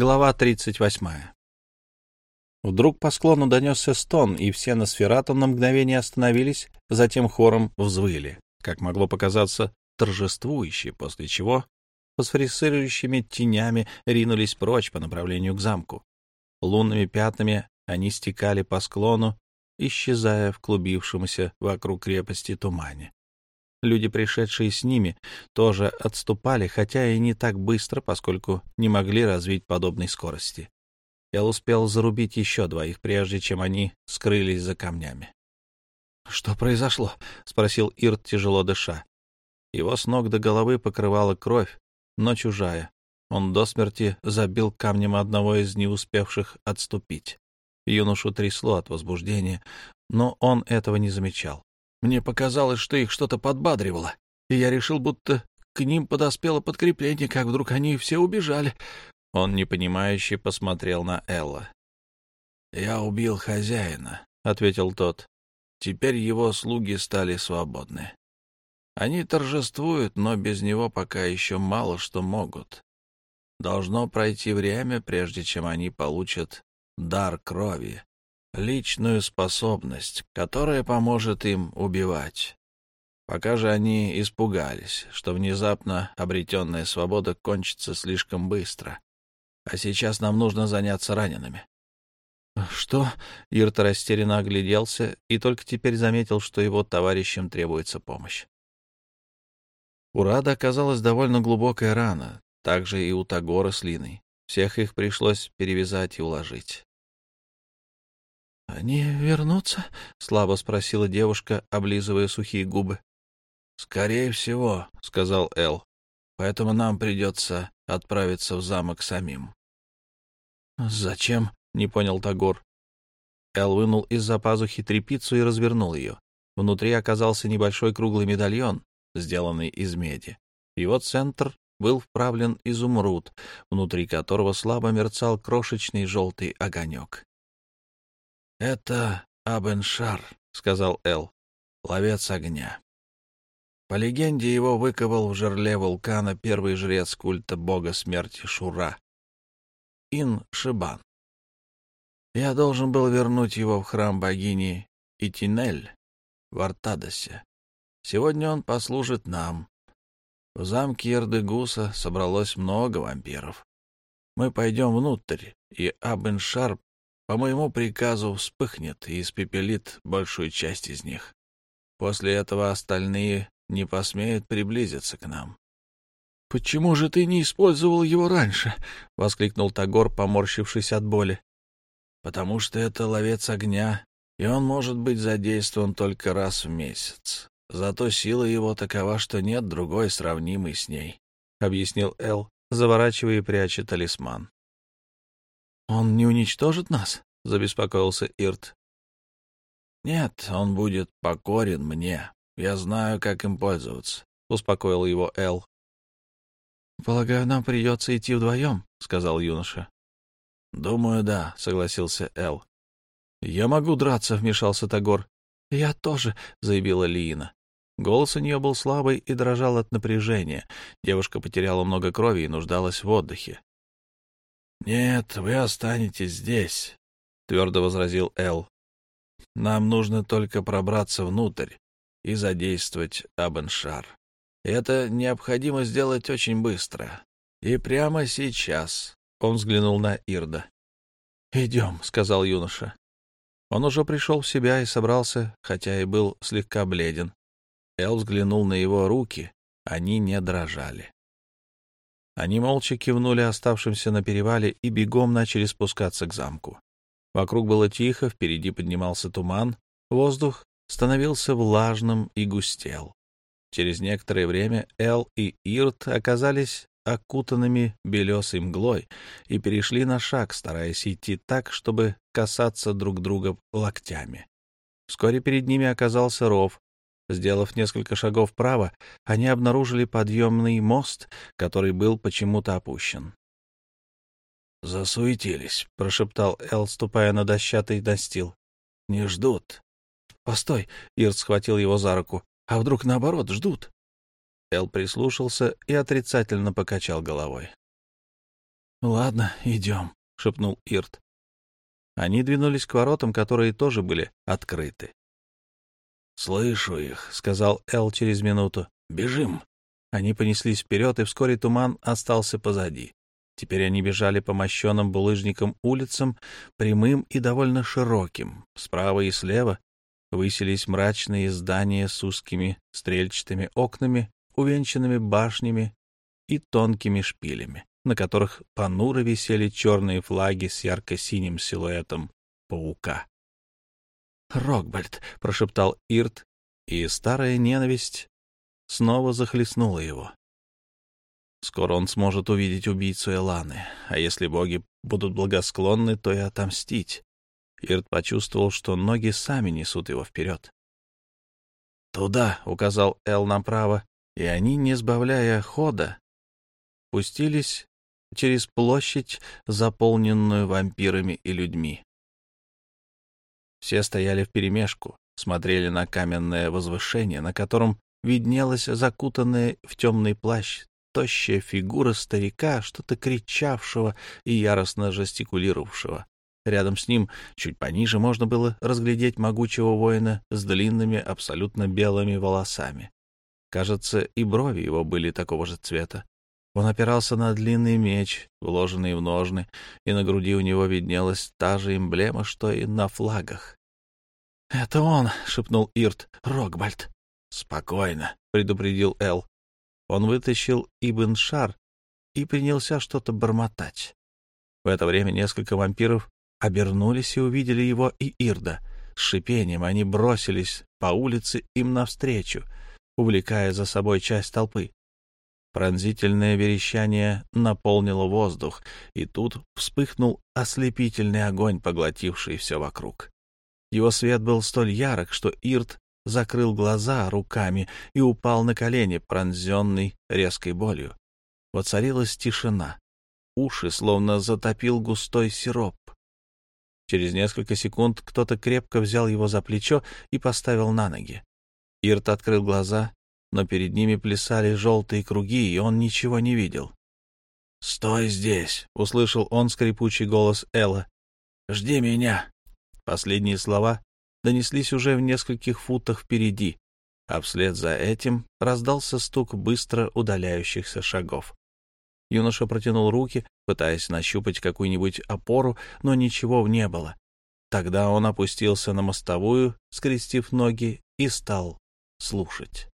Глава 38. Вдруг по склону донесся стон, и все на сфератом на мгновение остановились, затем хором взвыли, как могло показаться, торжествующие, после чего фосфорицирующими тенями ринулись прочь по направлению к замку. Лунными пятнами они стекали по склону, исчезая в клубившемся вокруг крепости тумане. Люди, пришедшие с ними, тоже отступали, хотя и не так быстро, поскольку не могли развить подобной скорости. Я успел зарубить еще двоих, прежде чем они скрылись за камнями. — Что произошло? — спросил Ирт, тяжело дыша. Его с ног до головы покрывала кровь, но чужая. Он до смерти забил камнем одного из не успевших отступить. Юношу трясло от возбуждения, но он этого не замечал. Мне показалось, что их что-то подбадривало, и я решил, будто к ним подоспело подкрепление, как вдруг они все убежали. Он непонимающе посмотрел на Элла. «Я убил хозяина», — ответил тот. «Теперь его слуги стали свободны. Они торжествуют, но без него пока еще мало что могут. Должно пройти время, прежде чем они получат дар крови, личную способность, которая поможет им убивать. Пока же они испугались, что внезапно обретенная свобода кончится слишком быстро. А сейчас нам нужно заняться ранеными. «Что?» — Ирта растерянно огляделся и только теперь заметил, что его товарищам требуется помощь. У Рада оказалась довольно глубокая рана, также и у Тагора с Линой. Всех их пришлось перевязать и уложить. «Они вернутся?» — слабо спросила девушка, облизывая сухие губы. «Скорее всего», — сказал Эл. «Поэтому нам придется отправиться в замок самим». «Зачем?» — не понял Тагор. Эл вынул из-за пазухи трепицу и развернул ее. Внутри оказался небольшой круглый медальон, сделанный из меди. Его центр был вправлен изумруд, внутри которого слабо мерцал крошечный желтый огонек. — Это Абеншар, — сказал Эл, — ловец огня. По легенде, его выковал в жерле вулкана первый жрец культа бога смерти Шура, Ин Шибан. Я должен был вернуть его в храм богини Итинель в Артадосе. Сегодня он послужит нам. В замке Ердыгуса собралось много вампиров. Мы пойдем внутрь, и Абеншар по моему приказу вспыхнет и испепелит большую часть из них. После этого остальные не посмеют приблизиться к нам. — Почему же ты не использовал его раньше? — воскликнул Тагор, поморщившись от боли. — Потому что это ловец огня, и он может быть задействован только раз в месяц. Зато сила его такова, что нет другой сравнимой с ней, — объяснил Эл, заворачивая и пряча талисман. «Он не уничтожит нас?» — забеспокоился Ирт. «Нет, он будет покорен мне. Я знаю, как им пользоваться», — успокоил его Эл. «Полагаю, нам придется идти вдвоем», — сказал юноша. «Думаю, да», — согласился Эл. «Я могу драться», — вмешался Тагор. «Я тоже», — заявила Лиина. Голос у нее был слабый и дрожал от напряжения. Девушка потеряла много крови и нуждалась в отдыхе. «Нет, вы останетесь здесь», — твердо возразил Эл. «Нам нужно только пробраться внутрь и задействовать Абеншар. Это необходимо сделать очень быстро. И прямо сейчас», — он взглянул на Ирда. «Идем», — сказал юноша. Он уже пришел в себя и собрался, хотя и был слегка бледен. Эл взглянул на его руки, они не дрожали. Они молча кивнули оставшимся на перевале и бегом начали спускаться к замку. Вокруг было тихо, впереди поднимался туман, воздух становился влажным и густел. Через некоторое время Эл и Ирт оказались окутанными белесой мглой и перешли на шаг, стараясь идти так, чтобы касаться друг друга локтями. Вскоре перед ними оказался ров, Сделав несколько шагов вправо, они обнаружили подъемный мост, который был почему-то опущен. «Засуетились», — прошептал Эл, ступая на дощатый настил. «Не ждут». «Постой!» — Ирт схватил его за руку. «А вдруг наоборот, ждут?» Эл прислушался и отрицательно покачал головой. — Ладно, идем, — шепнул Ирт. Они двинулись к воротам, которые тоже были открыты. — Слышу их, — сказал Эл через минуту. — Бежим. Они понеслись вперед, и вскоре туман остался позади. Теперь они бежали по мощенным булыжникам улицам, прямым и довольно широким. Справа и слева высились мрачные здания с узкими стрельчатыми окнами, увенчанными башнями и тонкими шпилями на которых понуро висели черные флаги с ярко-синим силуэтом паука. «Рокбальд!» — прошептал Ирт, и старая ненависть снова захлестнула его. Скоро он сможет увидеть убийцу Эланы, а если боги будут благосклонны, то и отомстить. Ирт почувствовал, что ноги сами несут его вперед. «Туда!» — указал Эл направо, и они, не сбавляя хода, пустились через площадь, заполненную вампирами и людьми. Все стояли вперемешку, смотрели на каменное возвышение, на котором виднелась закутанная в темный плащ тощая фигура старика, что-то кричавшего и яростно жестикулировавшего. Рядом с ним, чуть пониже, можно было разглядеть могучего воина с длинными, абсолютно белыми волосами. Кажется, и брови его были такого же цвета. Он опирался на длинный меч, вложенный в ножны, и на груди у него виднелась та же эмблема, что и на флагах. — Это он! — шепнул Ирт. — Рокбальд! — Спокойно! — предупредил Эл. Он вытащил Ибн Шар и принялся что-то бормотать. В это время несколько вампиров обернулись и увидели его и Ирда. С шипением они бросились по улице им навстречу, увлекая за собой часть толпы. Пронзительное верещание наполнило воздух, и тут вспыхнул ослепительный огонь, поглотивший все вокруг. Его свет был столь ярок, что Ирт закрыл глаза руками и упал на колени, пронзенный резкой болью. Воцарилась тишина. Уши словно затопил густой сироп. Через несколько секунд кто-то крепко взял его за плечо и поставил на ноги. Ирт открыл глаза но перед ними плясали желтые круги, и он ничего не видел. «Стой здесь!» — услышал он скрипучий голос Элла. «Жди меня!» Последние слова донеслись уже в нескольких футах впереди, а вслед за этим раздался стук быстро удаляющихся шагов. Юноша протянул руки, пытаясь нащупать какую-нибудь опору, но ничего не было. Тогда он опустился на мостовую, скрестив ноги, и стал слушать.